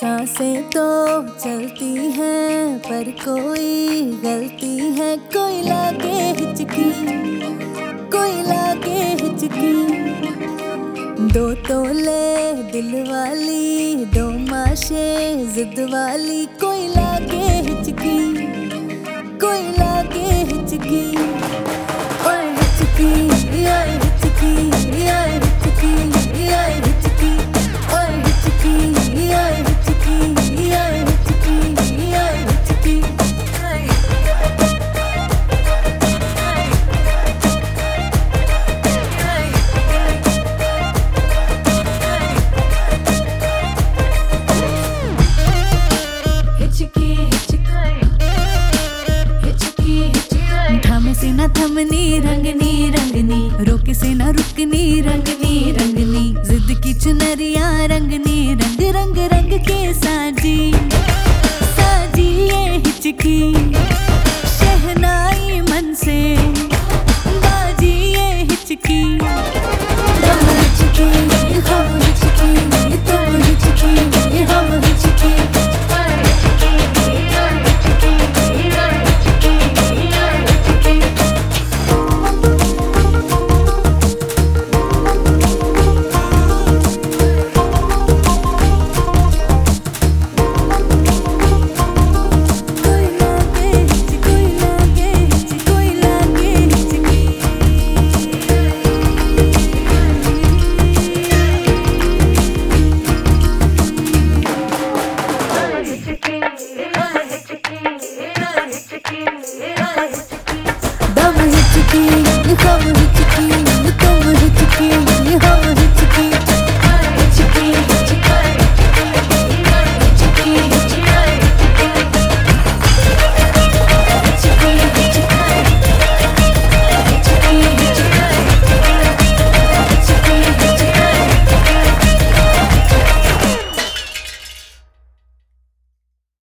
साँसें तो चलती हैं, पर कोई गलती है। कोई लागे हिचकी, कोई लागे हिचकी। दो तोले दिल वाली, दो माशे जिद वाली, कोई लागे हिचकी। थमनी, रंगनी रंगनी। रोके से ना रुकनी, रंगनी रंगनी। जिद की चुनरिया, रंगनी, रंग रंग रंग के साजी। साजी ये हिचकी, शहनाई मन से।